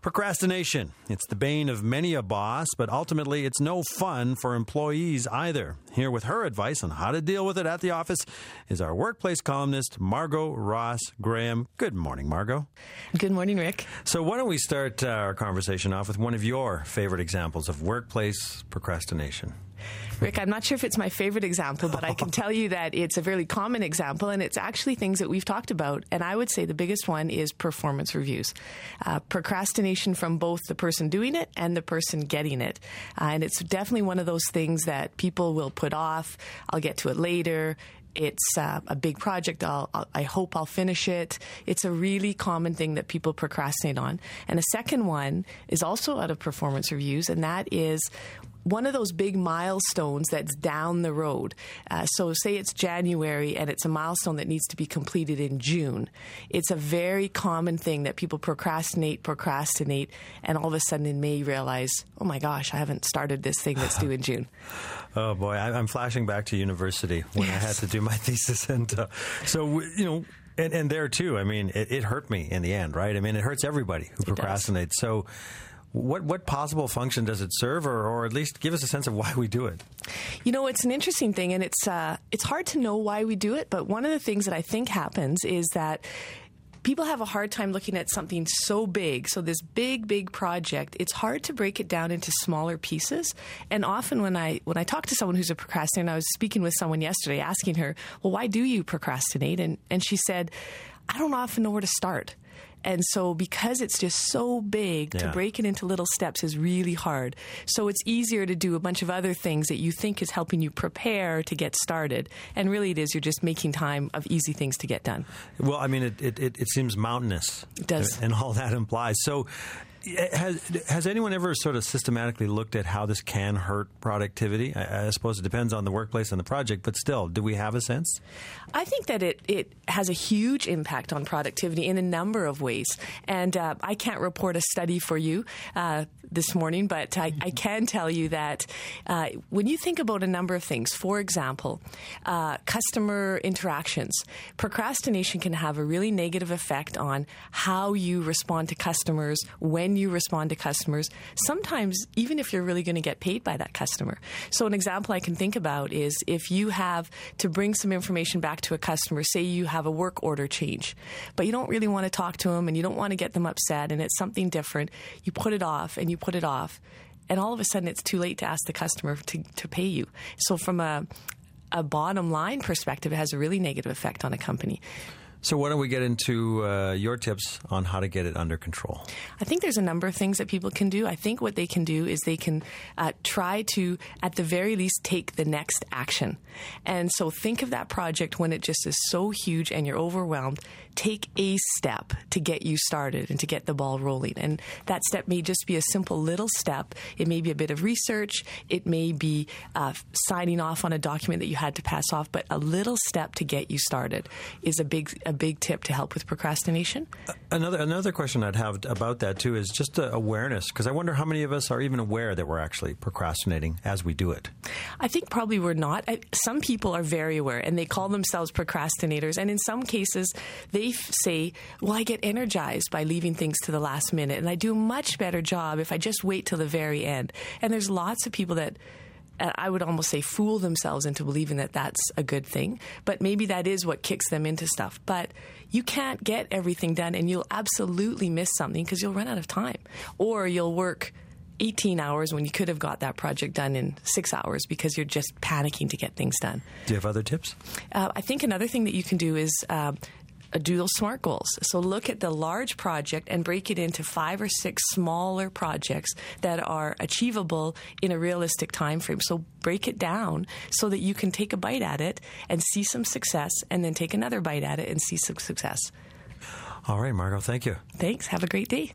Procrastination. It's the bane of many a boss, but ultimately it's no fun for employees either. Here with her advice on how to deal with it at the office is our workplace columnist, Margot Ross Graham. Good morning, Margot. Good morning, Rick. So, why don't we start uh, our conversation off with one of your favorite examples of workplace procrastination? Rick, I'm not sure if it's my favorite example, but I can tell you that it's a very common example, and it's actually things that we've talked about. And I would say the biggest one is performance reviews. Uh, procrastination from both the person doing it and the person getting it. Uh, and it's definitely one of those things that people will put off. I'll get to it later it's uh, a big project. I'll, I'll, i hope I'll finish it. It's a really common thing that people procrastinate on. And a second one is also out of performance reviews, and that is one of those big milestones that's down the road. Uh, so, say it's January and it's a milestone that needs to be completed in June. It's a very common thing that people procrastinate, procrastinate, and all of a sudden in May realize, oh my gosh, I haven't started this thing that's due in June. oh boy, I, am flashing back to university when yes. I had to do my thesis, and uh, so you know. And, and, there too, I mean, it, it, hurt me in the end, right? I mean, it hurts everybody who procrastinates. So, what what possible function does it serve, or, or at least give us a sense of why we do it? You know, it's an interesting thing, and it's uh, it's hard to know why we do it. But one of the things that I think happens is that people have a hard time looking at something so big. So this big, big project, it's hard to break it down into smaller pieces. And often when I when I talk to someone who's a procrastinator, I was speaking with someone yesterday asking her, "Well, why do you procrastinate?" And and she said, "I don't often know where to start." And so because it's just so big, yeah. to break it into little steps is really hard. So it's easier to do a bunch of other things that you think is helping you prepare to get started. And really it is you're just making time of easy things to get done. Well, I mean, it, it, it seems mountainous. It does. And all that implies. So has has anyone ever sort of systematically looked at how this can hurt productivity? I, I, suppose it depends on the workplace and the project, but still, do we have a sense? I think that it it has a huge impact on productivity in a number of ways, and uh, I can't report a study for you uh, this morning, but I, I, can tell you that uh, when you think about a number of things, for example, uh, customer interactions, procrastination can have a really negative effect on how you respond to customers when when you respond to customers, sometimes even if you're really going to get paid by that customer. So, an example I can think about is if you have to bring some information back to a customer, say you have a work order change, but you don't really want to talk to them and you don't want to get them upset and it's something different, you put it off and you put it off. And all of a sudden, it's too late to ask the customer to, to pay you. So, from a, a bottom line perspective, it has a really negative effect on a company. So, why don't we get into uh, your tips on how to get it under control? I think there's a number of things that people can do. I think what they can do is they can uh, try to, at the very least, take the next action. And so, think of that project when it just is so huge and you're overwhelmed. Take a step to get you started and to get the ball rolling. And that step may just be a simple little step. It may be a bit of research. It may be uh, signing off on a document that you had to pass off. But a little step to get you started is a big a big tip to help with procrastination. Another another question I'd have about that too is just awareness because I wonder how many of us are even aware that we're actually procrastinating as we do it. I think probably we're not. Some people are very aware and they call themselves procrastinators, and in some cases they say, "Well, I get energized by leaving things to the last minute, and I do a much better job if I just wait till the very end." And there's lots of people that I would almost say fool themselves into believing that that's a good thing. But maybe that is what kicks them into stuff. But you can't get everything done and you'll absolutely miss something because you'll run out of time or you'll work 18 hours when you could have got that project done in six hours because you're just panicking to get things done. Do you have other tips? Uh, I think another thing that you can do is uh, do those SMART goals. So look at the large project and break it into five or six smaller projects that are achievable in a realistic time frame. So break it down so that you can take a bite at it and see some success and then take another bite at it and see some success. All right, Margot, thank you. Thanks. Have a great day.